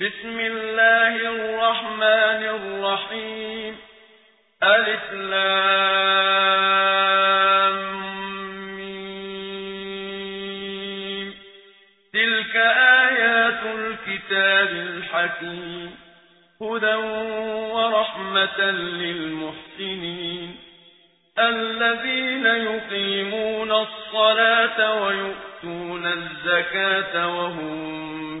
بسم الله الرحمن الرحيم. ألف لام تلك آيات الكتاب الحكيم. هدى ورحمة للمحسنين. الذين يقيمون الصلاة ويؤتون الزكاة وهم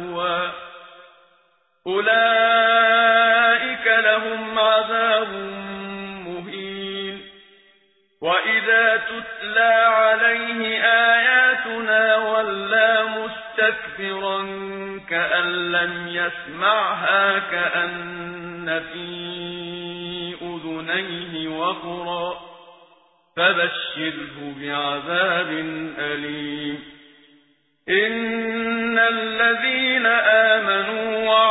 أولئك لهم عذاب مهين وإذا تتلى عليه آياتنا ولا مستكبرا كأن لم يسمعها كأن في أذنيه وقرا فبشره بعذاب أليم إن الذين آمنوا وعملوا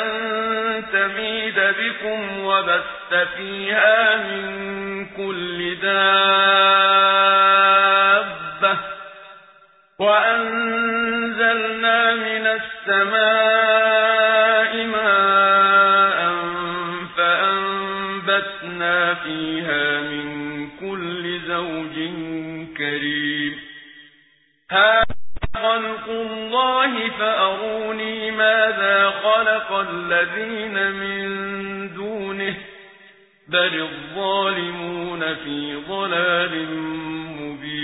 تميد بكم وبث فيها من كل دابة وأنزلنا من السماء ماء فأنبتنا فيها من كل زوج كريم. هذا خلق الله فأروني ماذا خلق الذين من دونه بل الظالمون في ضلال مبين.